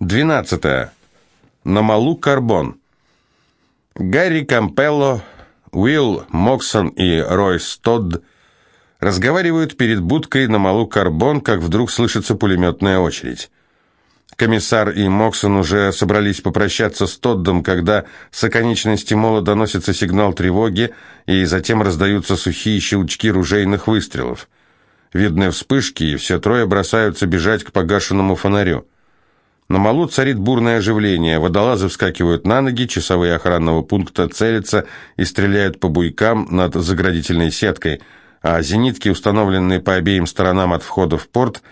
12. На малу Карбон. Гарри Кампелло, Уилл Моксон и Ройс Тодд разговаривают перед будкой на малу Карбон, как вдруг слышится пулеметная очередь. Комиссар и Моксон уже собрались попрощаться с Тоддом, когда с оконечности мола доносится сигнал тревоги, и затем раздаются сухие щелчки ружейных выстрелов. Видны вспышки, и все трое бросаются бежать к погашенному фонарю. На малу царит бурное оживление. Водолазы вскакивают на ноги, часовые охранного пункта целятся и стреляют по буйкам над заградительной сеткой, а зенитки, установленные по обеим сторонам от входа в порт,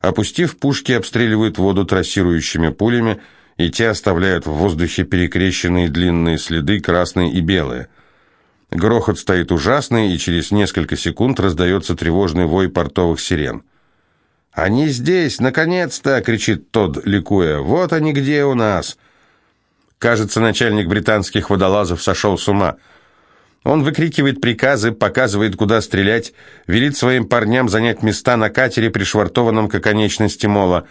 опустив пушки, обстреливают воду трассирующими пулями, и те оставляют в воздухе перекрещенные длинные следы, красные и белые. Грохот стоит ужасный, и через несколько секунд раздается тревожный вой портовых сирен. «Они здесь, наконец-то!» — кричит Тодд, ликуя. «Вот они где у нас!» Кажется, начальник британских водолазов сошел с ума. Он выкрикивает приказы, показывает, куда стрелять, велит своим парням занять места на катере, пришвартованном к оконечности мола.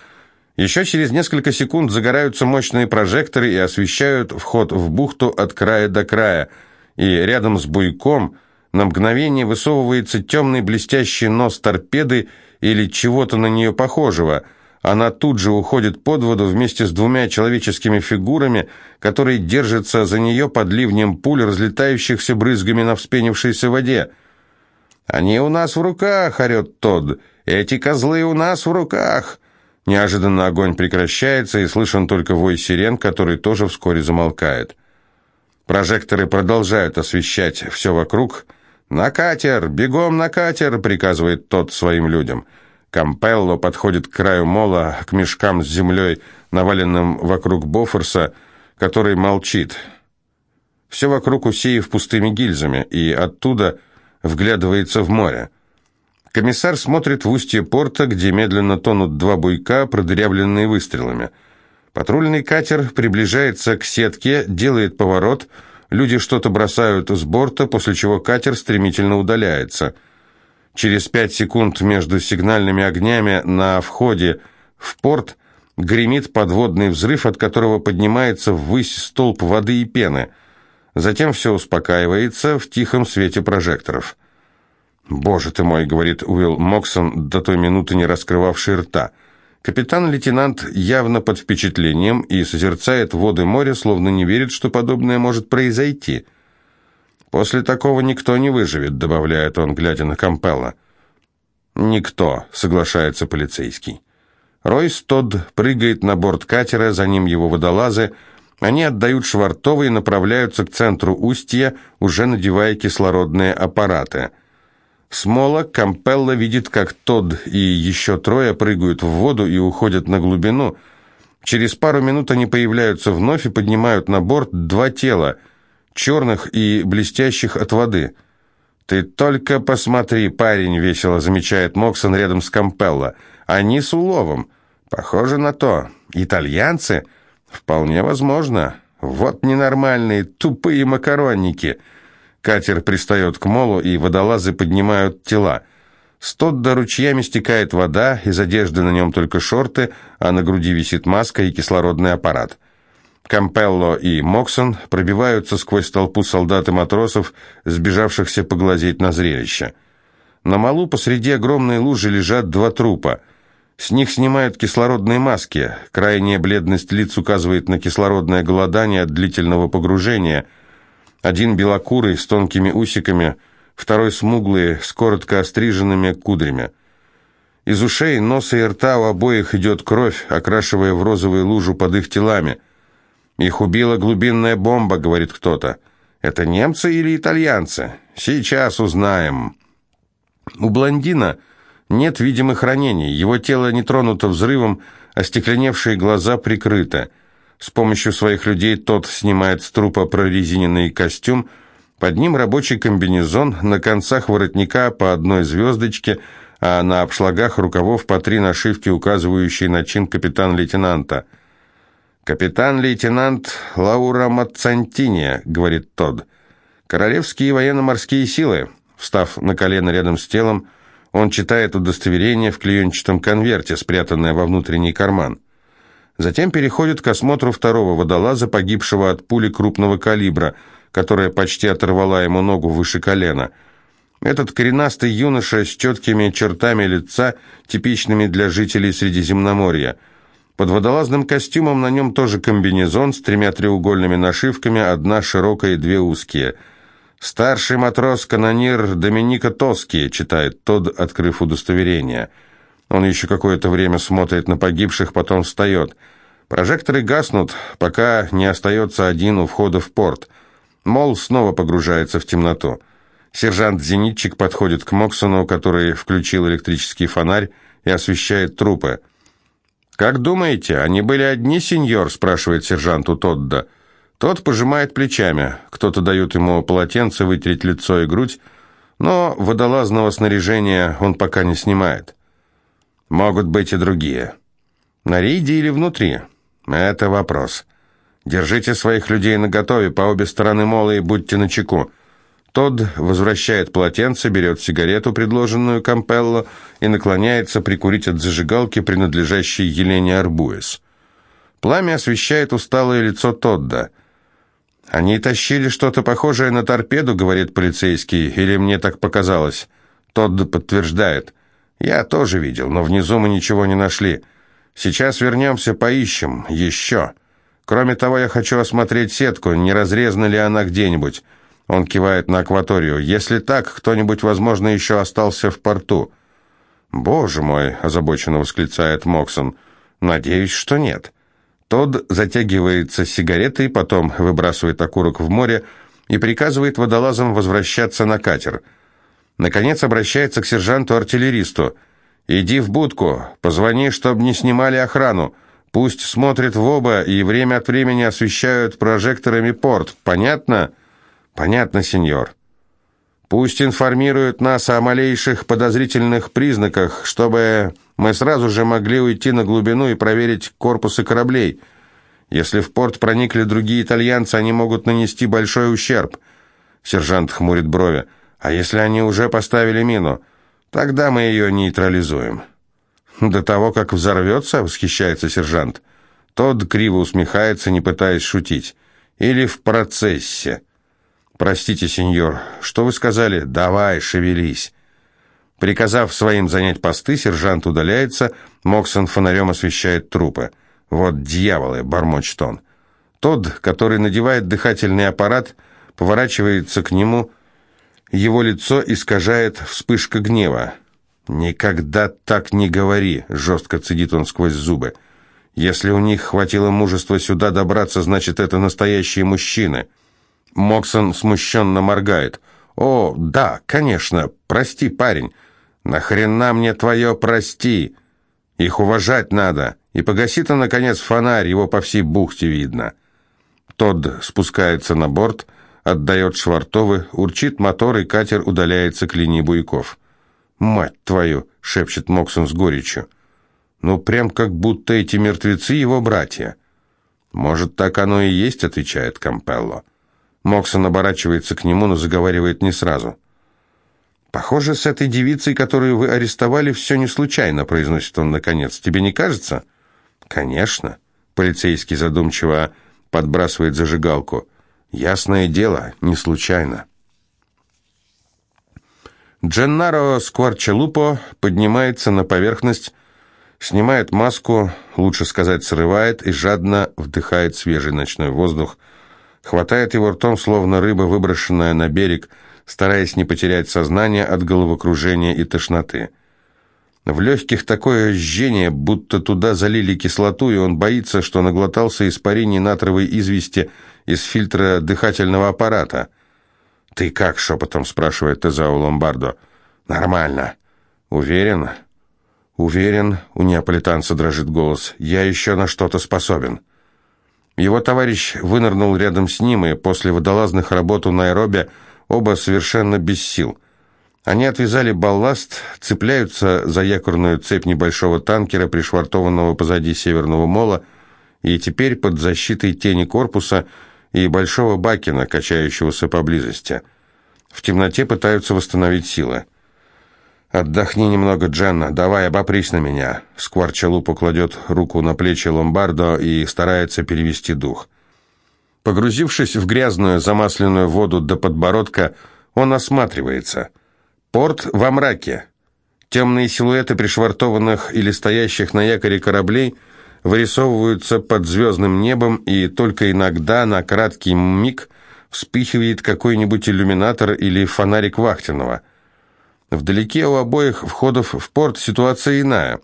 Еще через несколько секунд загораются мощные прожекторы и освещают вход в бухту от края до края. И рядом с буйком на мгновение высовывается темный блестящий нос торпеды или чего-то на нее похожего. Она тут же уходит под воду вместе с двумя человеческими фигурами, которые держатся за нее под ливнем пуль, разлетающихся брызгами на вспенившейся воде. «Они у нас в руках!» — орет Тодд. «Эти козлы у нас в руках!» Неожиданно огонь прекращается, и слышен только вой сирен, который тоже вскоре замолкает. Прожекторы продолжают освещать все вокруг — «На катер! Бегом на катер!» — приказывает тот своим людям. Кампелло подходит к краю мола, к мешкам с землей, наваленным вокруг Бофорса, который молчит. Все вокруг усеяв пустыми гильзами, и оттуда вглядывается в море. Комиссар смотрит в устье порта, где медленно тонут два буйка, продырявленные выстрелами. Патрульный катер приближается к сетке, делает поворот — Люди что-то бросают с борта, после чего катер стремительно удаляется. Через пять секунд между сигнальными огнями на входе в порт гремит подводный взрыв, от которого поднимается ввысь столб воды и пены. Затем все успокаивается в тихом свете прожекторов. «Боже ты мой», — говорит Уилл Моксон, до той минуты не раскрывавший рта — Капитан-лейтенант явно под впечатлением и созерцает воды моря, словно не верит, что подобное может произойти. «После такого никто не выживет», — добавляет он, глядя на Кампелла. «Никто», — соглашается полицейский. Ройс Тодд прыгает на борт катера, за ним его водолазы. Они отдают швартовы и направляются к центру устья, уже надевая кислородные аппараты. Смола Кампелла видит, как Тодд и еще трое прыгают в воду и уходят на глубину. Через пару минут они появляются вновь и поднимают на борт два тела, черных и блестящих от воды. «Ты только посмотри, парень», — весело замечает Моксон рядом с Кампелла. «Они с уловом. Похоже на то. Итальянцы? Вполне возможно. Вот ненормальные, тупые макаронники». Катер пристает к молу, и водолазы поднимают тела. С Тодда ручьями стекает вода, из одежды на нем только шорты, а на груди висит маска и кислородный аппарат. Кампелло и Моксон пробиваются сквозь толпу солдат и матросов, сбежавшихся поглазеть на зрелище. На малу посреди огромной лужи лежат два трупа. С них снимают кислородные маски. Крайняя бледность лиц указывает на кислородное голодание от длительного погружения – один белокурый, с тонкими усиками, второй смуглый, с коротко остриженными кудрями. Из ушей, носа и рта у обоих идет кровь, окрашивая в розовую лужу под их телами. «Их убила глубинная бомба», — говорит кто-то. «Это немцы или итальянцы? Сейчас узнаем». У блондина нет видимых ранений, его тело не тронуто взрывом, остекленевшие глаза прикрыты. С помощью своих людей тот снимает с трупа прорезиненный костюм, под ним рабочий комбинезон, на концах воротника по одной звездочке, а на обшлагах рукавов по три нашивки, указывающие на чин капитан-лейтенанта. «Капитан-лейтенант Лаура Мацантини», — говорит Тодд. «Королевские военно-морские силы». Встав на колено рядом с телом, он читает удостоверение в клеенчатом конверте, спрятанное во внутренний карман. Затем переходит к осмотру второго водолаза, погибшего от пули крупного калибра, которая почти оторвала ему ногу выше колена. Этот коренастый юноша с четкими чертами лица, типичными для жителей Средиземноморья. Под водолазным костюмом на нем тоже комбинезон с тремя треугольными нашивками, одна широкая и две узкие. «Старший матрос-канонир Доминика Тоски», читает Тодд, открыв удостоверение. Он еще какое-то время смотрит на погибших, потом встает. Прожекторы гаснут, пока не остается один у входа в порт. Мол снова погружается в темноту. Сержант-зенитчик подходит к Моксону, который включил электрический фонарь и освещает трупы. «Как думаете, они были одни, сеньор?» – спрашивает сержант у Тодда. Тот пожимает плечами. Кто-то дает ему полотенце вытереть лицо и грудь, но водолазного снаряжения он пока не снимает. Могут быть и другие. На рейде или внутри? Это вопрос. Держите своих людей наготове по обе стороны мола и будьте начеку. Тодд возвращает полотенце, берет сигарету, предложенную Кампелло, и наклоняется прикурить от зажигалки, принадлежащей Елене Арбуэс. Пламя освещает усталое лицо Тодда. «Они тащили что-то похожее на торпеду», — говорит полицейский, — «или мне так показалось?» Тодд подтверждает. «Я тоже видел, но внизу мы ничего не нашли. Сейчас вернемся, поищем. Еще. Кроме того, я хочу осмотреть сетку, не разрезана ли она где-нибудь». Он кивает на акваторию. «Если так, кто-нибудь, возможно, еще остался в порту». «Боже мой!» – озабоченно восклицает Моксон. «Надеюсь, что нет». Тодд затягивается сигаретой, потом выбрасывает окурок в море и приказывает водолазам возвращаться на катер. Наконец обращается к сержанту-артиллеристу. «Иди в будку, позвони, чтобы не снимали охрану. Пусть смотрят в оба и время от времени освещают прожекторами порт. Понятно?» Понятно, сеньор. Пусть информируют нас о малейших подозрительных признаках, чтобы мы сразу же могли уйти на глубину и проверить корпусы кораблей. Если в порт проникли другие итальянцы, они могут нанести большой ущерб. Сержант хмурит брови. А если они уже поставили мину? Тогда мы ее нейтрализуем. До того, как взорвется, восхищается сержант. Тот криво усмехается, не пытаясь шутить. Или в процессе. «Простите, сеньор, что вы сказали? Давай, шевелись!» Приказав своим занять посты, сержант удаляется, Моксон фонарем освещает трупы. «Вот дьяволы!» — бормочет он. Тот, который надевает дыхательный аппарат, поворачивается к нему, его лицо искажает вспышка гнева. «Никогда так не говори!» — жестко цедит он сквозь зубы. «Если у них хватило мужества сюда добраться, значит, это настоящие мужчины!» Моксон смущенно моргает. «О, да, конечно, прости, парень. Нахрена мне твое «прости»? Их уважать надо. И погаси-то, наконец, фонарь, его по всей бухте видно». Тодд спускается на борт, отдает швартовы, урчит мотор, и катер удаляется к линии буйков. «Мать твою!» — шепчет Моксон с горечью. «Ну, прям как будто эти мертвецы его братья». «Может, так оно и есть», — отвечает Кампелло. Моксон оборачивается к нему, но заговаривает не сразу. «Похоже, с этой девицей, которую вы арестовали, все не случайно», произносит он наконец. «Тебе не кажется?» «Конечно». Полицейский задумчиво подбрасывает зажигалку. «Ясное дело, не случайно». Дженнаро Скварчелупо поднимается на поверхность, снимает маску, лучше сказать, срывает и жадно вдыхает свежий ночной воздух, хватает его ртом, словно рыба, выброшенная на берег, стараясь не потерять сознание от головокружения и тошноты. В легких такое жжение, будто туда залили кислоту, и он боится, что наглотался испарений натровой извести из фильтра дыхательного аппарата. «Ты как?» — шепотом спрашивает Тезао Ломбардо. «Нормально». «Уверен?» «Уверен», — у неаполитанца дрожит голос. «Я еще на что-то способен». Его товарищ вынырнул рядом с ним, и после водолазных работ у Найроби оба совершенно без сил. Они отвязали балласт, цепляются за якорную цепь небольшого танкера, пришвартованного позади Северного мола, и теперь под защитой тени корпуса и большого бакена, качающегося поблизости. В темноте пытаются восстановить силы. «Отдохни немного, Дженна, давай обопрись на меня». Скворчалупа кладет руку на плечи Ломбардо и старается перевести дух. Погрузившись в грязную замасленную воду до подбородка, он осматривается. Порт во мраке. Темные силуэты пришвартованных или стоящих на якоре кораблей вырисовываются под звездным небом, и только иногда на краткий миг вспыхивает какой-нибудь иллюминатор или фонарик вахтенного – Вдалеке у обоих входов в порт ситуация иная.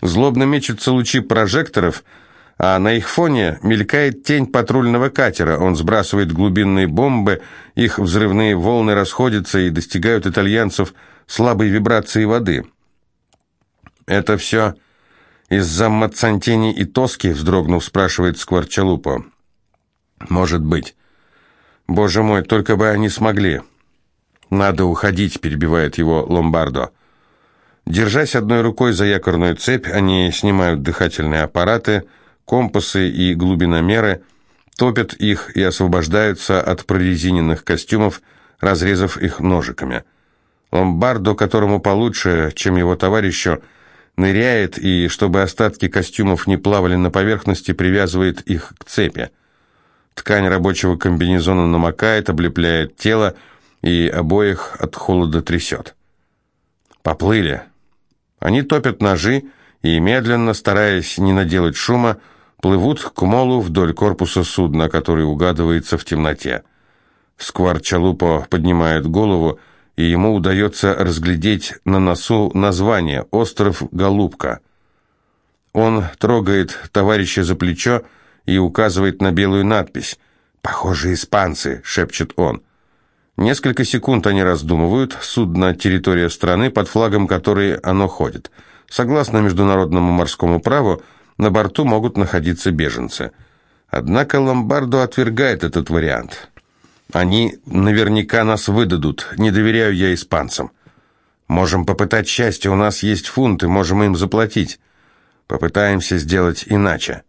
Злобно мечутся лучи прожекторов, а на их фоне мелькает тень патрульного катера. Он сбрасывает глубинные бомбы, их взрывные волны расходятся и достигают итальянцев слабой вибрации воды. «Это все из-за Мацантини и Тоски?» — вздрогнув, спрашивает Скворчалупо. «Может быть. Боже мой, только бы они смогли». «Надо уходить», — перебивает его Ломбардо. Держась одной рукой за якорную цепь, они снимают дыхательные аппараты, компасы и глубиномеры, топят их и освобождаются от прорезиненных костюмов, разрезав их ножиками. Ломбардо, которому получше, чем его товарищу, ныряет и, чтобы остатки костюмов не плавали на поверхности, привязывает их к цепи. Ткань рабочего комбинезона намокает, облепляет тело, и обоих от холода трясет. Поплыли. Они топят ножи и, медленно, стараясь не наделать шума, плывут к молу вдоль корпуса судна, который угадывается в темноте. Скварчалупо поднимает голову, и ему удается разглядеть на носу название «Остров Голубка». Он трогает товарища за плечо и указывает на белую надпись. «Похоже, испанцы», — шепчет он. Несколько секунд они раздумывают, судно – территория страны, под флагом которой оно ходит. Согласно международному морскому праву, на борту могут находиться беженцы. Однако Ломбардо отвергает этот вариант. Они наверняка нас выдадут, не доверяю я испанцам. Можем попытать счастье, у нас есть фунты, можем им заплатить. Попытаемся сделать иначе.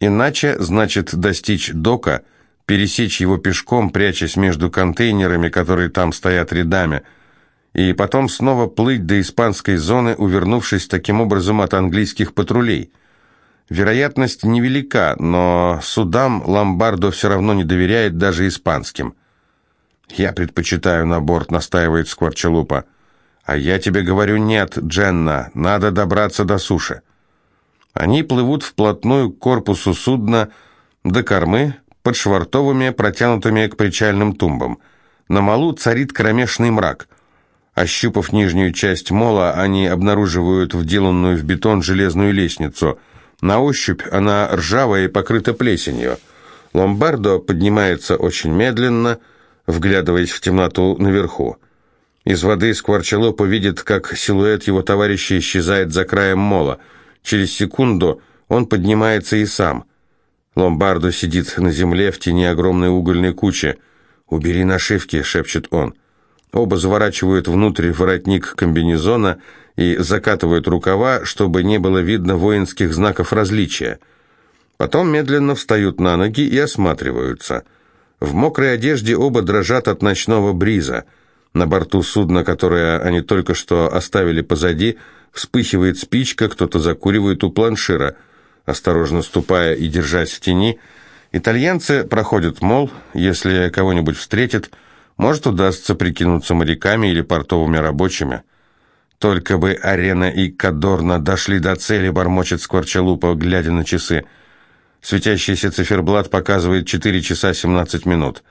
Иначе значит достичь дока – пересечь его пешком, прячась между контейнерами, которые там стоят рядами, и потом снова плыть до испанской зоны, увернувшись таким образом от английских патрулей. Вероятность невелика, но судам Ломбардо все равно не доверяет даже испанским. «Я предпочитаю на борт», — настаивает Скворчалупа. «А я тебе говорю, нет, Дженна, надо добраться до суши». Они плывут вплотную к корпусу судна до кормы, под швартовыми, протянутыми к причальным тумбам. На малу царит кромешный мрак. Ощупав нижнюю часть мола, они обнаруживают вделанную в бетон железную лестницу. На ощупь она ржавая и покрыта плесенью. Ломбардо поднимается очень медленно, вглядываясь в темноту наверху. Из воды Скворчалопа видит, как силуэт его товарища исчезает за краем мола. Через секунду он поднимается и сам. Ломбардо сидит на земле в тени огромной угольной кучи. «Убери нашивки», — шепчет он. Оба заворачивают внутрь воротник комбинезона и закатывают рукава, чтобы не было видно воинских знаков различия. Потом медленно встают на ноги и осматриваются. В мокрой одежде оба дрожат от ночного бриза. На борту судна, которое они только что оставили позади, вспыхивает спичка, кто-то закуривает у планшира — Осторожно ступая и держась в тени, итальянцы проходят мол, если кого-нибудь встретят, может удастся прикинуться моряками или портовыми рабочими. Только бы Арена и Кадорна дошли до цели, бормочет Скворчалупа, глядя на часы. Светящийся циферблат показывает 4 часа 17 минут.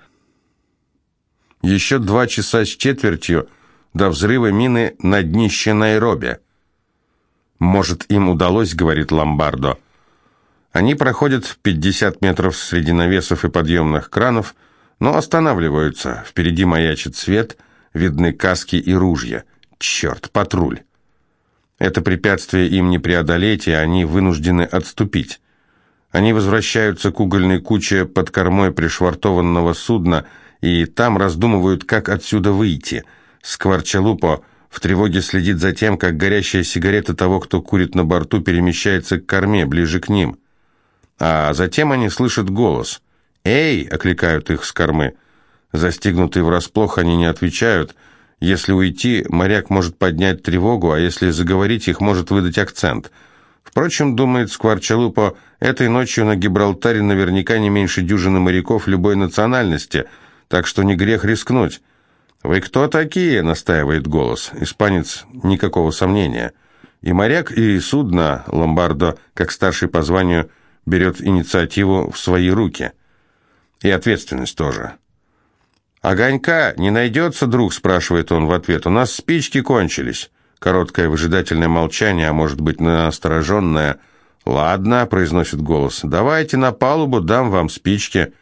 Еще два часа с четвертью до взрыва мины на днище Найроби. «Может, им удалось, — говорит Ломбардо, — они проходят 50 метров среди навесов и подъемных кранов, но останавливаются. Впереди маячит свет, видны каски и ружья. Черт, патруль! Это препятствие им не преодолеть, и они вынуждены отступить. Они возвращаются к угольной куче под кормой пришвартованного судна, и там раздумывают, как отсюда выйти. Скворчалупо в тревоге следит за тем, как горящая сигарета того, кто курит на борту, перемещается к корме, ближе к ним. А затем они слышат голос. «Эй!» — окликают их с кормы. Застигнутые врасплох, они не отвечают, Если уйти, моряк может поднять тревогу, а если заговорить, их может выдать акцент. Впрочем, думает Скворчалупо, этой ночью на Гибралтаре наверняка не меньше дюжины моряков любой национальности, так что не грех рискнуть. «Вы кто такие?» — настаивает голос. Испанец никакого сомнения. И моряк, и судно Ломбардо, как старший по званию, берет инициативу в свои руки. И ответственность тоже. «Огонька не найдется, друг?» – спрашивает он в ответ. «У нас спички кончились». Короткое выжидательное молчание, а может быть настороженное. «Ладно», – произносит голос, – «давайте на палубу, дам вам спички».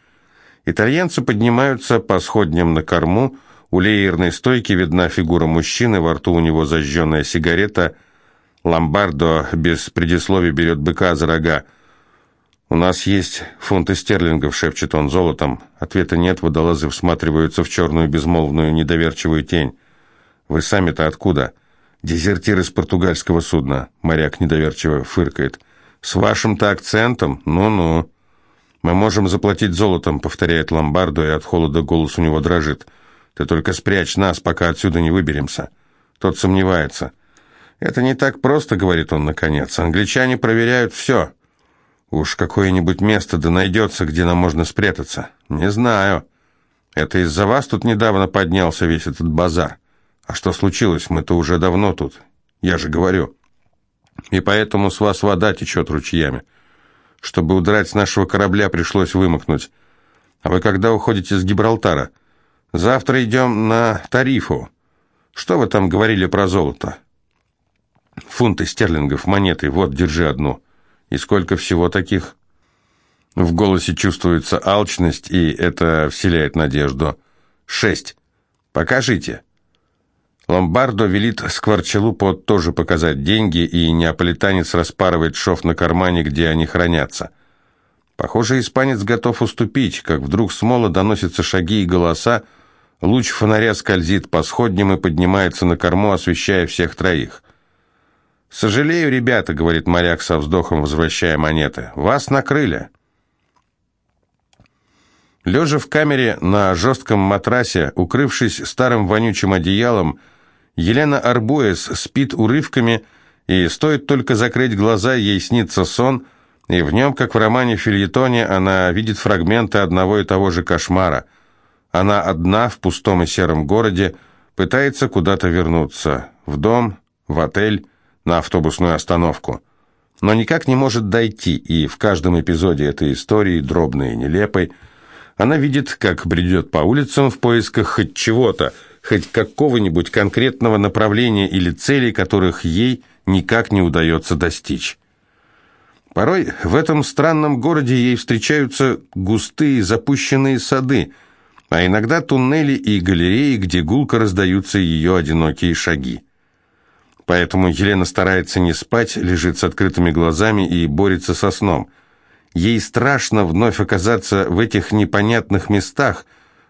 Итальянцы поднимаются по сходням на корму. У леерной стойки видна фигура мужчины, во рту у него зажженная сигарета. Ломбардо без предисловий берет быка за рога. «У нас есть фунты стерлингов», — шепчет он золотом. Ответа нет, водолазы всматриваются в черную безмолвную недоверчивую тень. «Вы сами-то откуда?» «Дезертир из португальского судна», — моряк недоверчиво фыркает. «С вашим-то акцентом? Ну-ну». «Мы можем заплатить золотом», — повторяет Ломбардо, и от холода голос у него дрожит. «Ты только спрячь нас, пока отсюда не выберемся». Тот сомневается. «Это не так просто», — говорит он наконец. «Англичане проверяют все». Уж какое-нибудь место да найдется, где нам можно спрятаться. Не знаю. Это из-за вас тут недавно поднялся весь этот базар. А что случилось? Мы-то уже давно тут. Я же говорю. И поэтому с вас вода течет ручьями. Чтобы удрать с нашего корабля, пришлось вымокнуть. А вы когда уходите с Гибралтара? Завтра идем на Тарифу. Что вы там говорили про золото? Фунты стерлингов, монеты. Вот, держи одну. И сколько всего таких? В голосе чувствуется алчность, и это вселяет надежду. Шесть. Покажите. Ломбардо велит Скворчелупо тоже показать деньги, и неаполитанец распарывает шов на кармане, где они хранятся. Похоже, испанец готов уступить, как вдруг с мола доносятся шаги и голоса, луч фонаря скользит по сходням и поднимается на корму, освещая всех троих. «Сожалею, ребята», — говорит моряк со вздохом, возвращая монеты. «Вас накрыли». Лежа в камере на жестком матрасе, укрывшись старым вонючим одеялом, Елена Арбуэс спит урывками, и стоит только закрыть глаза, ей снится сон, и в нем, как в романе Фильетоне, она видит фрагменты одного и того же кошмара. Она одна в пустом и сером городе, пытается куда-то вернуться, в дом, в отель, на автобусную остановку. Но никак не может дойти, и в каждом эпизоде этой истории, дробной и нелепой, она видит, как бредет по улицам в поисках хоть чего-то, хоть какого-нибудь конкретного направления или целей, которых ей никак не удается достичь. Порой в этом странном городе ей встречаются густые запущенные сады, а иногда туннели и галереи, где гулко раздаются ее одинокие шаги. Поэтому Елена старается не спать, лежит с открытыми глазами и борется со сном. Ей страшно вновь оказаться в этих непонятных местах.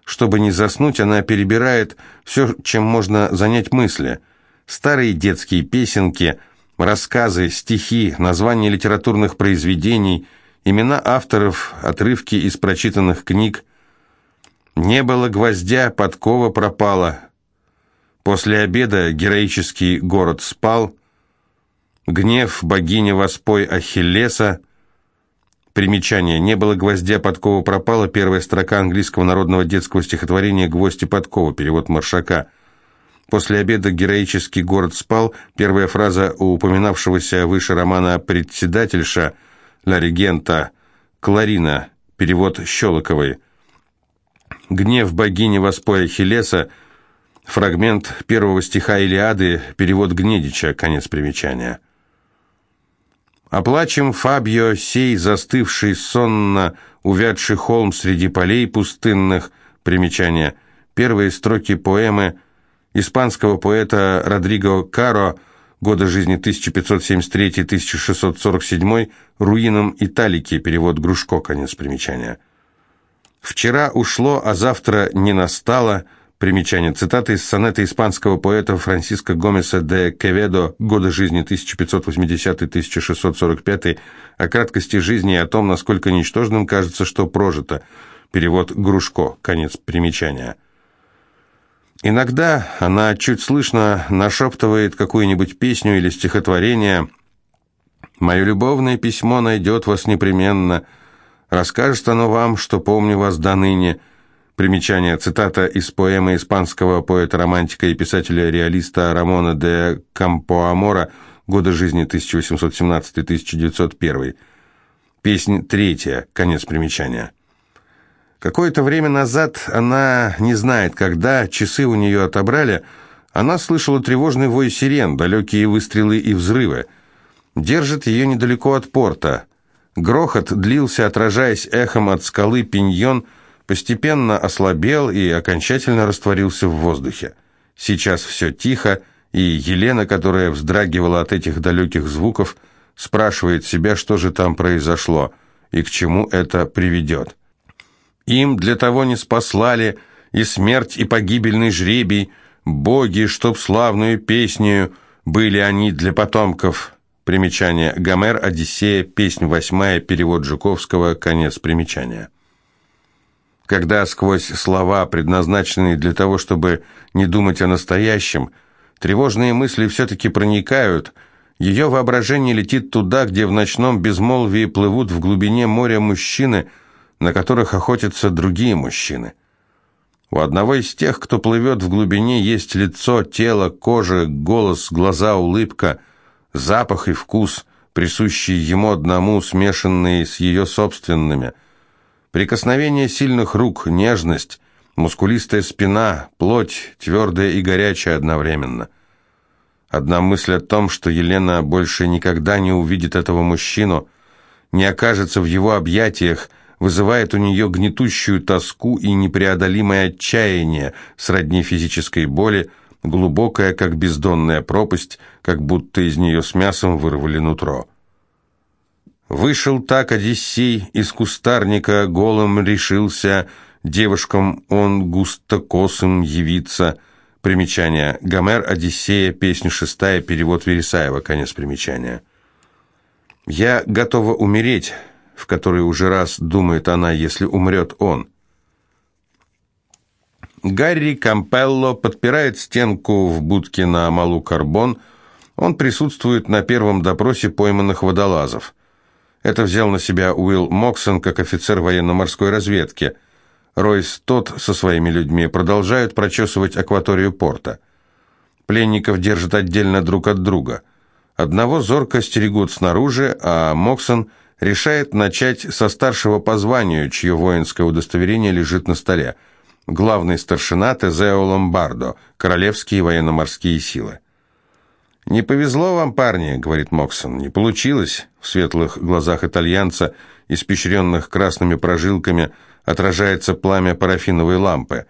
Чтобы не заснуть, она перебирает все, чем можно занять мысли. Старые детские песенки, рассказы, стихи, названия литературных произведений, имена авторов, отрывки из прочитанных книг. «Не было гвоздя, подкова пропала», После обеда героический город спал. Гнев богини воспой Ахиллеса. Примечание. Не было гвоздя, подкова пропала. Первая строка английского народного детского стихотворения «Гвоздь и подкова». Перевод Маршака. После обеда героический город спал. Первая фраза у упоминавшегося выше романа «Председательша» «Ла регента» Кларина. Перевод Щелоковой. Гнев богини воспой Ахиллеса – Фрагмент первого стиха Илиады, перевод Гнедича, конец примечания. Оплачем Фабио сей, застывший сонно, увядший холм среди полей пустынных, примечание. Первые строки поэмы испанского поэта Родриго Каро, года жизни 1573-1647, «Руинам Италики», перевод Грушко, конец примечания. «Вчера ушло, а завтра не настало», Примечание. Цитата из сонета испанского поэта Франсиско Гомеса де Кеведо «Годы жизни 1580-1645» о краткости жизни и о том, насколько ничтожным кажется, что прожито. Перевод Грушко. Конец примечания. Иногда она чуть слышно нашептывает какую-нибудь песню или стихотворение. «Мое любовное письмо найдет вас непременно. Расскажет оно вам, что помню вас до ныне». Примечание, цитата из поэмы испанского поэта-романтика и писателя-реалиста Рамона де Кампоамора «Годы жизни 1817-1901». Песнь третья, конец примечания. Какое-то время назад, она не знает когда, часы у нее отобрали, она слышала тревожный вой сирен, далекие выстрелы и взрывы. Держит ее недалеко от порта. Грохот длился, отражаясь эхом от скалы Пиньон, постепенно ослабел и окончательно растворился в воздухе. Сейчас все тихо, и Елена, которая вздрагивала от этих далеких звуков, спрашивает себя, что же там произошло и к чему это приведет. Им для того не спаслали и смерть, и погибельный жребий, боги, чтоб славную песнею были они для потомков. Примечание. Гомер, Одиссея, песнь восьмая, перевод Жуковского, конец примечания когда сквозь слова, предназначенные для того, чтобы не думать о настоящем, тревожные мысли все-таки проникают, ее воображение летит туда, где в ночном безмолвии плывут в глубине моря мужчины, на которых охотятся другие мужчины. У одного из тех, кто плывет в глубине, есть лицо, тело, кожа, голос, глаза, улыбка, запах и вкус, присущие ему одному, смешанные с ее собственными – Прикосновение сильных рук, нежность, мускулистая спина, плоть, твердая и горячая одновременно. Одна мысль о том, что Елена больше никогда не увидит этого мужчину, не окажется в его объятиях, вызывает у нее гнетущую тоску и непреодолимое отчаяние, сродни физической боли, глубокая, как бездонная пропасть, как будто из нее с мясом вырвали нутро. Вышел так Одиссей из кустарника, голым решился, девушкам он густокосым явиться. Примечание. Гомер, Одиссея, песня шестая, перевод Вересаева, конец примечания. «Я готова умереть», в который уже раз думает она, если умрет он. Гарри Кампелло подпирает стенку в будке на Малу-Карбон. Он присутствует на первом допросе пойманных водолазов. Это взял на себя Уилл Моксон как офицер военно-морской разведки. Ройс тот со своими людьми продолжают прочесывать акваторию порта. Пленников держат отдельно друг от друга. Одного зорко стерегут снаружи, а Моксон решает начать со старшего по званию, чье воинское удостоверение лежит на столе. Главный старшина Тезео Ломбардо, Королевские военно-морские силы. «Не повезло вам, парни», — говорит Моксон, — «не получилось». В светлых глазах итальянца, испещренных красными прожилками, отражается пламя парафиновой лампы.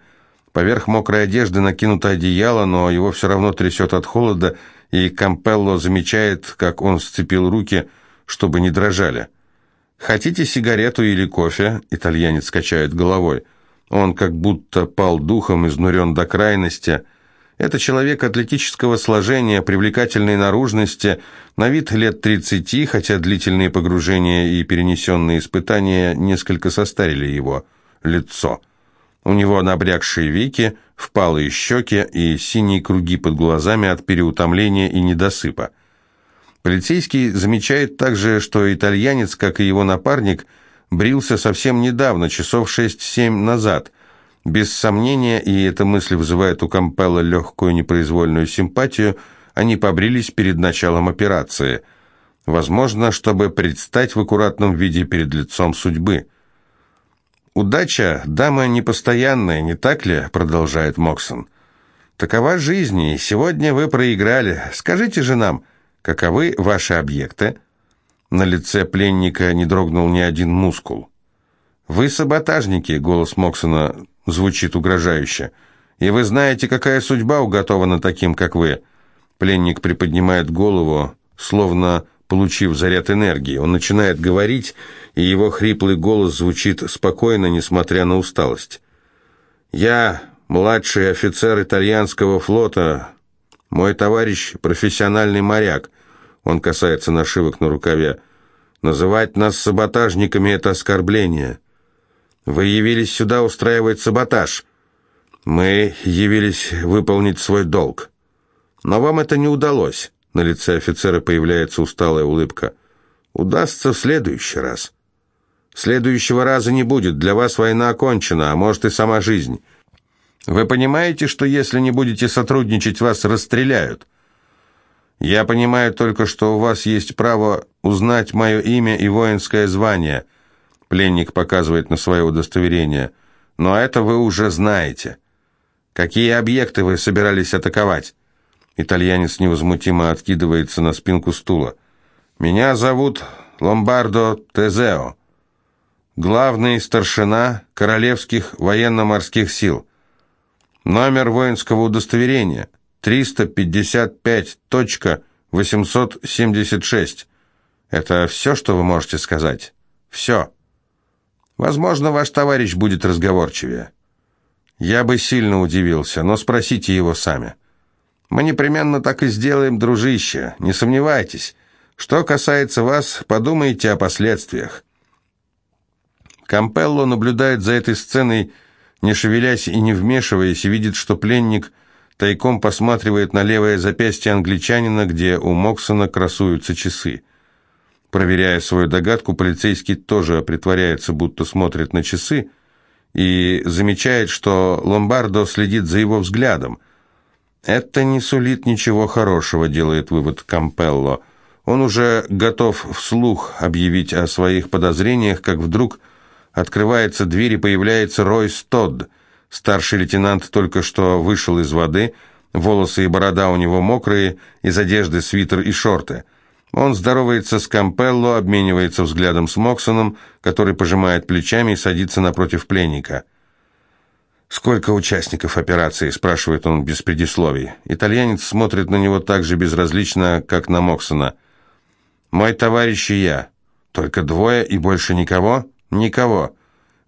Поверх мокрой одежды накинуто одеяло, но его все равно трясет от холода, и Кампелло замечает, как он сцепил руки, чтобы не дрожали. «Хотите сигарету или кофе?» — итальянец качает головой. Он как будто пал духом, изнурен до крайности — это человек атлетического сложения, привлекательной наружности, на вид лет 30, хотя длительные погружения и перенесенные испытания несколько состарили его лицо. У него набрякшие веки, впалые щеки и синие круги под глазами от переутомления и недосыпа. Полицейский замечает также, что итальянец, как и его напарник, брился совсем недавно, часов 6-7 назад – без сомнения, и эта мысль вызывает у Кампелла легкую непроизвольную симпатию, они побрились перед началом операции. Возможно, чтобы предстать в аккуратном виде перед лицом судьбы. «Удача – дама непостоянная, не так ли?» – продолжает Моксон. «Такова жизнь, и сегодня вы проиграли. Скажите же нам, каковы ваши объекты?» На лице пленника не дрогнул ни один мускул. «Вы саботажники», — голос Моксона звучит угрожающе. «И вы знаете, какая судьба уготована таким, как вы?» Пленник приподнимает голову, словно получив заряд энергии. Он начинает говорить, и его хриплый голос звучит спокойно, несмотря на усталость. «Я младший офицер итальянского флота. Мой товарищ – профессиональный моряк». Он касается нашивок на рукаве. «Называть нас саботажниками – это оскорбление». Вы явились сюда устраивать саботаж. Мы явились выполнить свой долг. Но вам это не удалось. На лице офицера появляется усталая улыбка. Удастся в следующий раз. Следующего раза не будет. Для вас война окончена, а может и сама жизнь. Вы понимаете, что если не будете сотрудничать, вас расстреляют? Я понимаю только, что у вас есть право узнать мое имя и воинское звание. Пленник показывает на свое удостоверение. Но это вы уже знаете. Какие объекты вы собирались атаковать? Итальянец невозмутимо откидывается на спинку стула. Меня зовут Ломбардо Тезео главный старшина Королевских военно-морских сил. Номер воинского удостоверения 355.876. Это все, что вы можете сказать? Все. Возможно, ваш товарищ будет разговорчивее. Я бы сильно удивился, но спросите его сами. Мы непременно так и сделаем, дружище, не сомневайтесь. Что касается вас, подумайте о последствиях. Кампелло наблюдает за этой сценой, не шевелясь и не вмешиваясь, видит, что пленник тайком посматривает на левое запястье англичанина, где у Моксона красуются часы. Проверяя свою догадку, полицейский тоже притворяется, будто смотрит на часы, и замечает, что Ломбардо следит за его взглядом. «Это не сулит ничего хорошего», — делает вывод Кампелло. Он уже готов вслух объявить о своих подозрениях, как вдруг Открывается дверь и появляется Ройс Тодд. Старший лейтенант только что вышел из воды, волосы и борода у него мокрые, из одежды свитер и шорты. Он здоровается с Кампелло, обменивается взглядом с Моксоном, который пожимает плечами и садится напротив пленника. «Сколько участников операции?» – спрашивает он без предисловий. Итальянец смотрит на него так же безразлично, как на Моксона. «Мой товарищ и я. Только двое и больше никого?» «Никого.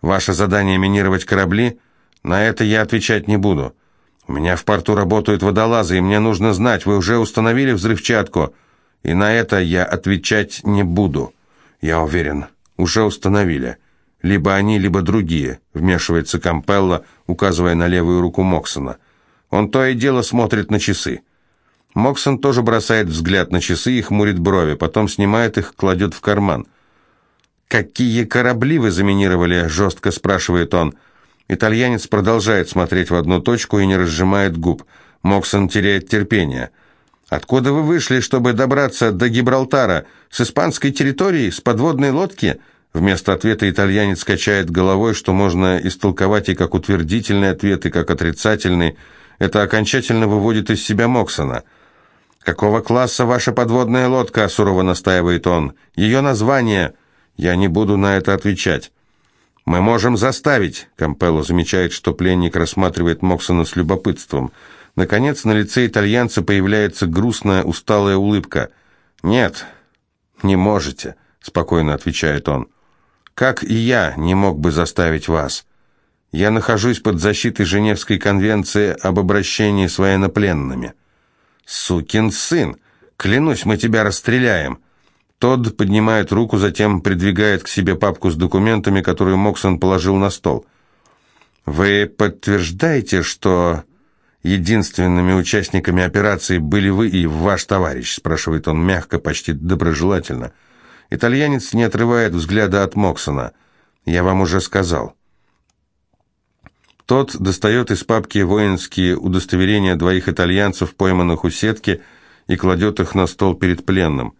Ваше задание минировать корабли? На это я отвечать не буду. У меня в порту работают водолазы, и мне нужно знать, вы уже установили взрывчатку, и на это я отвечать не буду. Я уверен, уже установили. Либо они, либо другие», — вмешивается Кампелло, указывая на левую руку Моксона. Он то и дело смотрит на часы. Моксон тоже бросает взгляд на часы и хмурит брови, потом снимает их, кладет в карман — «Какие корабли вы заминировали?» – жестко спрашивает он. Итальянец продолжает смотреть в одну точку и не разжимает губ. Моксон теряет терпение. «Откуда вы вышли, чтобы добраться до Гибралтара? С испанской территории? С подводной лодки?» Вместо ответа итальянец качает головой, что можно истолковать и как утвердительный ответ, и как отрицательный. Это окончательно выводит из себя Моксона. «Какого класса ваша подводная лодка?» – сурово настаивает он. «Ее название...» Я не буду на это отвечать. Мы можем заставить. Кампелло замечает, что пленник рассматривает Моксона с любопытством. Наконец, на лице итальянца появляется грустная, усталая улыбка. Нет, не можете, спокойно отвечает он. Как и я не мог бы заставить вас. Я нахожусь под защитой Женевской конвенции об обращении с военнопленными. Сукин сын, клянусь, мы тебя расстреляем. Тодд поднимает руку, затем придвигает к себе папку с документами, которую Моксон положил на стол. «Вы подтверждаете, что единственными участниками операции были вы и ваш товарищ?» спрашивает он мягко, почти доброжелательно. Итальянец не отрывает взгляда от Моксона. «Я вам уже сказал». Тот достает из папки воинские удостоверения двоих итальянцев, пойманных у сетки, и кладет их на стол перед пленным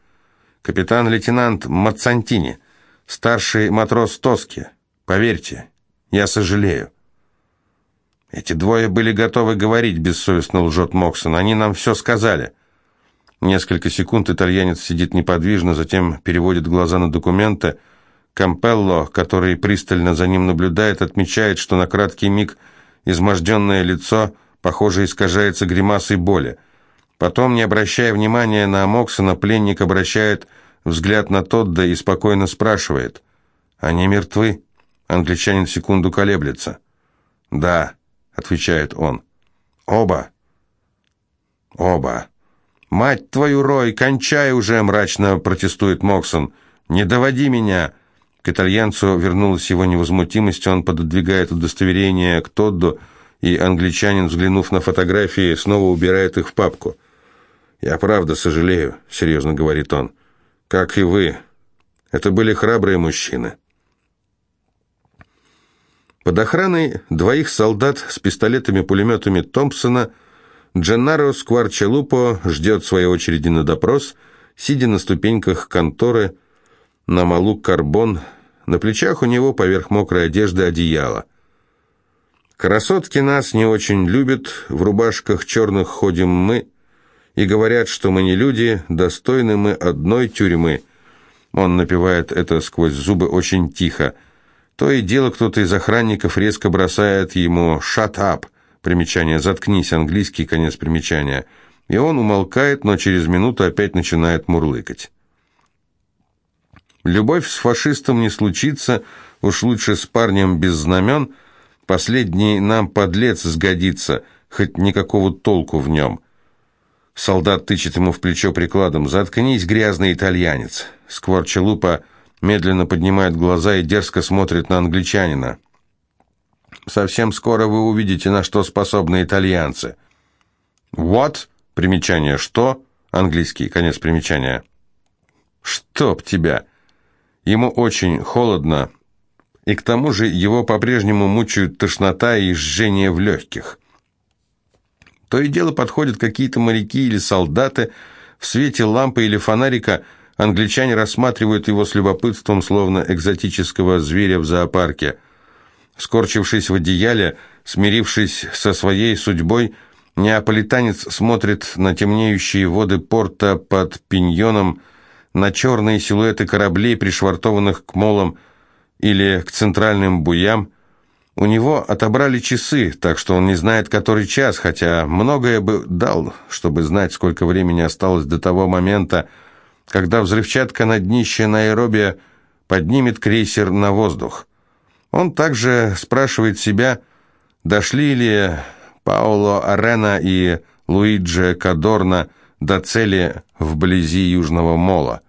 капитан-лейтенант Мацантини, старший матрос Тоски. Поверьте, я сожалею. Эти двое были готовы говорить, бессовестно лжет Моксон. Они нам все сказали. Несколько секунд итальянец сидит неподвижно, затем переводит глаза на документы. Кампелло, который пристально за ним наблюдает, отмечает, что на краткий миг изможденное лицо, похоже, искажается гримасой боли. Потом, не обращая внимания на Моксона, пленник обращает взгляд на Тодда и спокойно спрашивает. «Они мертвы?» Англичанин секунду колеблется. «Да», — отвечает он. «Оба». «Оба». «Мать твою, Рой, кончай уже!» — мрачно протестует Моксон. «Не доводи меня!» К итальянцу вернулась его невозмутимость, он пододвигает удостоверение к Тодду и англичанин, взглянув на фотографии, снова убирает их в папку. «Я правда сожалею», — серьезно говорит он. «Как и вы. Это были храбрые мужчины». Под охраной двоих солдат с пистолетами-пулеметами Томпсона Дженнаро Скварчелупо ждет своей очереди на допрос, сидя на ступеньках конторы на малу карбон, на плечах у него поверх мокрой одежды одеяло. Красотки нас не очень любят, в рубашках черных ходим мы, и говорят, что мы не люди, достойны мы одной тюрьмы. Он напевает это сквозь зубы очень тихо. То и дело кто-то из охранников резко бросает ему «shut up», примечание «заткнись», английский конец примечания, и он умолкает, но через минуту опять начинает мурлыкать. Любовь с фашистом не случится, уж лучше с парнем без знамен, последний нам подлец сгодится, хоть никакого толку в нем. Солдат тычет ему в плечо прикладом. «Заткнись, грязный итальянец!» Скворчелупа медленно поднимает глаза и дерзко смотрит на англичанина. «Совсем скоро вы увидите, на что способны итальянцы». «What?» Примечание «что?» Английский, конец примечания. «Чтоб тебя!» Ему очень холодно, и к тому же его по-прежнему мучают тошнота и жжение в легких. То и дело подходят какие-то моряки или солдаты, в свете лампы или фонарика англичане рассматривают его с любопытством, словно экзотического зверя в зоопарке. Скорчившись в одеяле, смирившись со своей судьбой, неаполитанец смотрит на темнеющие воды порта под пиньоном, на черные силуэты кораблей, пришвартованных к молам или к центральным буям. У него отобрали часы, так что он не знает, который час, хотя многое бы дал, чтобы знать, сколько времени осталось до того момента, когда взрывчатка на днище Найроби поднимет крейсер на воздух. Он также спрашивает себя, дошли ли Паоло Арена и Луиджи Кадорна до цели вблизи Южного Мола.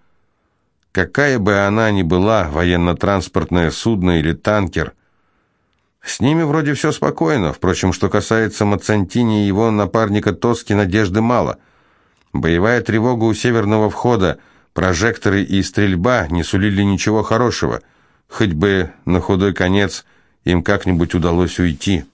Какая бы она ни была, военно-транспортное судно или танкер, с ними вроде все спокойно. Впрочем, что касается Мацантини и его напарника Тоски, надежды мало. Боевая тревога у северного входа, прожекторы и стрельба не сулили ничего хорошего. Хоть бы на худой конец им как-нибудь удалось уйти.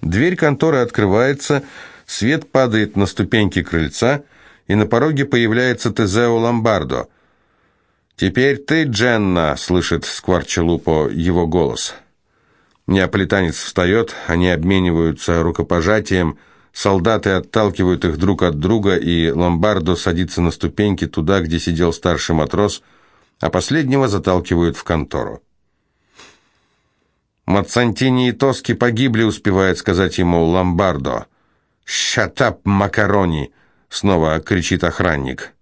Дверь конторы открывается, свет падает на ступеньки крыльца, и на пороге появляется Тезео Ломбардо. «Теперь ты, Дженна!» — слышит Скварчелупо его голос. Неаполитанец встает, они обмениваются рукопожатием, солдаты отталкивают их друг от друга, и Ломбардо садится на ступеньки туда, где сидел старший матрос, а последнего заталкивают в контору. «Мацантини и Тоски погибли», — успевает сказать ему Ломбардо. «Шатап, макарони!» — снова кричит охранник.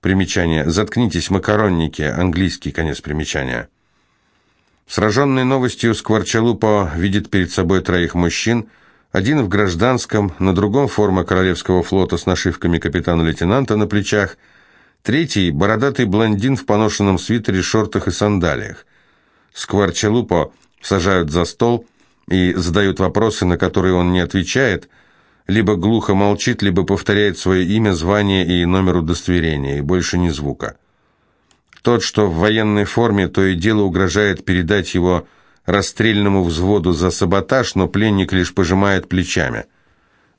Примечание. «Заткнитесь, макаронники». Английский конец примечания. Сраженный новостью, Скворчалупо видит перед собой троих мужчин, один в гражданском, на другом форма Королевского флота с нашивками капитана-лейтенанта на плечах, третий – бородатый блондин в поношенном свитере, шортах и сандалиях. Скворчалупо сажают за стол и задают вопросы, на которые он не отвечает, либо глухо молчит, либо повторяет свое имя, звание и номер удостоверения, и больше ни звука. Тот, что в военной форме, то и дело угрожает передать его расстрельному взводу за саботаж, но пленник лишь пожимает плечами.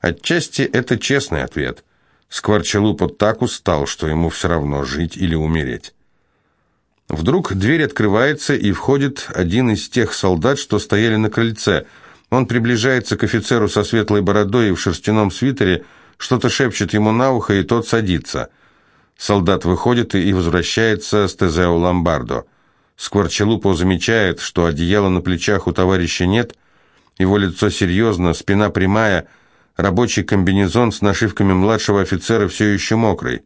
Отчасти это честный ответ. Скворчалупа так устал, что ему все равно жить или умереть. Вдруг дверь открывается, и входит один из тех солдат, что стояли на крыльце. Он приближается к офицеру со светлой бородой и в шерстяном свитере, что-то шепчет ему на ухо, и тот садится. Солдат выходит и возвращается с Тезео Ломбардо. Скворчелупо замечает, что одеяла на плечах у товарища нет, его лицо серьезно, спина прямая, рабочий комбинезон с нашивками младшего офицера все еще мокрый.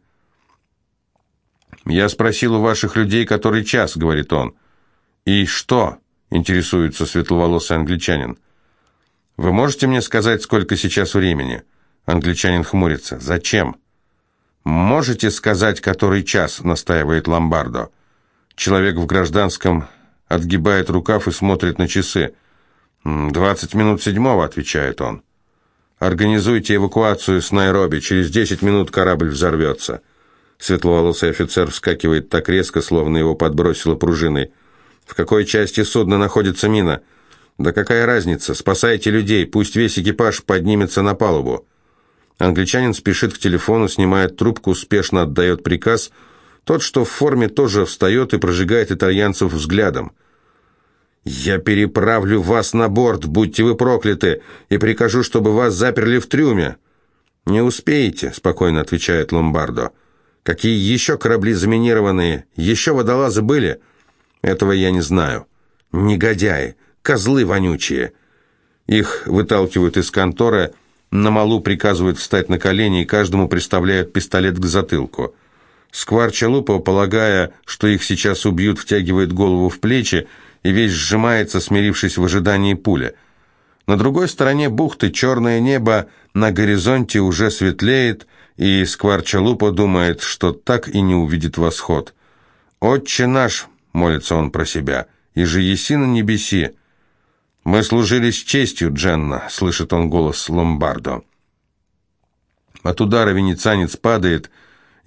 «Я спросил у ваших людей, который час», — говорит он. «И что?» — интересуется светловолосый англичанин. «Вы можете мне сказать, сколько сейчас времени?» Англичанин хмурится. «Зачем?» «Можете сказать, который час?» — настаивает Ломбардо. Человек в гражданском отгибает рукав и смотрит на часы. «Двадцать минут седьмого», — отвечает он. «Организуйте эвакуацию с Найроби. Через десять минут корабль взорвется». Светловолосый офицер вскакивает так резко, словно его подбросило пружиной. «В какой части судна находится мина?» «Да какая разница? Спасайте людей, пусть весь экипаж поднимется на палубу». Англичанин спешит к телефону, снимает трубку, спешно отдает приказ. Тот, что в форме, тоже встает и прожигает итальянцев взглядом. «Я переправлю вас на борт, будьте вы прокляты, и прикажу, чтобы вас заперли в трюме». «Не успеете», — спокойно отвечает Ломбардо. «Какие еще корабли заминированные? Еще водолазы были?» «Этого я не знаю». «Негодяи! Козлы вонючие!» Их выталкивают из конторы, на малу приказывают встать на колени и каждому приставляют пистолет к затылку. Скварчалупа, полагая, что их сейчас убьют, втягивает голову в плечи и весь сжимается, смирившись в ожидании пули. На другой стороне бухты черное небо на горизонте уже светлеет, и Скварчалупа думает, что так и не увидит восход. «Отче наш!» — молится он про себя. «И же еси на небеси!» «Мы служили с честью, Дженна», — слышит он голос Ломбардо. От удара венецианец падает,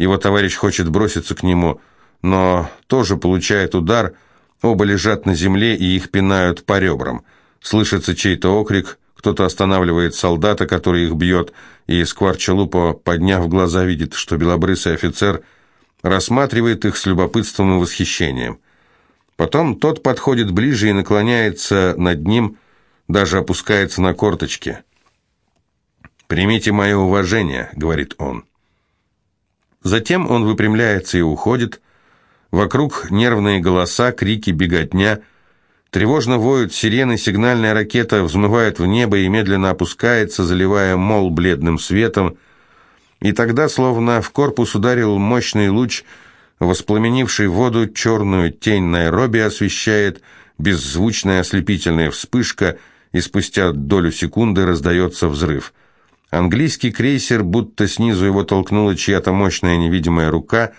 его товарищ хочет броситься к нему, но тоже получает удар, оба лежат на земле и их пинают по ребрам. Слышится чей-то окрик, кто-то останавливает солдата, который их бьет, и Скварчалупо, подняв глаза, видит, что белобрысый офицер рассматривает их с любопытством и восхищением. Потом тот подходит ближе и наклоняется над ним, даже опускается на корточки. «Примите мое уважение», — говорит он. Затем он выпрямляется и уходит. Вокруг нервные голоса, крики, беготня. Тревожно воют сирены, сигнальная ракета взмывает в небо и медленно опускается, заливая мол бледным светом. И тогда, словно в корпус ударил мощный луч — Воспламенивший воду черную тень Найроби освещает беззвучная ослепительная вспышка, и спустя долю секунды раздается взрыв. Английский крейсер, будто снизу его толкнула чья-то мощная невидимая рука,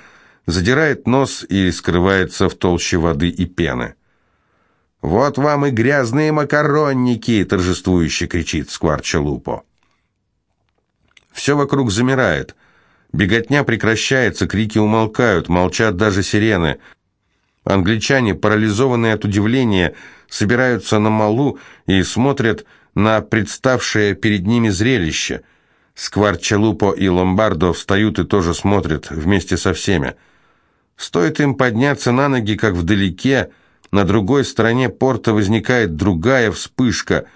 задирает нос и скрывается в толще воды и пены. «Вот вам и грязные макаронники!» — торжествующе кричит Скварчалупо. Все вокруг замирает. Беготня прекращается, крики умолкают, молчат даже сирены. Англичане, парализованные от удивления, собираются на малу и смотрят на представшее перед ними зрелище. Скварчалупо и Ломбардо встают и тоже смотрят вместе со всеми. Стоит им подняться на ноги, как вдалеке, на другой стороне порта возникает другая вспышка.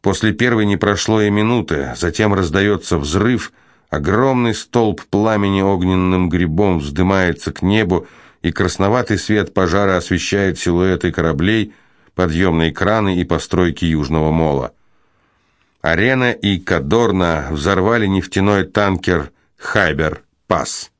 После первой не прошло и минуты, затем раздается взрыв – Огромный столб пламени огненным грибом вздымается к небу, и красноватый свет пожара освещает силуэты кораблей, подъемные краны и постройки Южного мола. Арена и Кадорна взорвали нефтяной танкер «Хайбер-Пасс».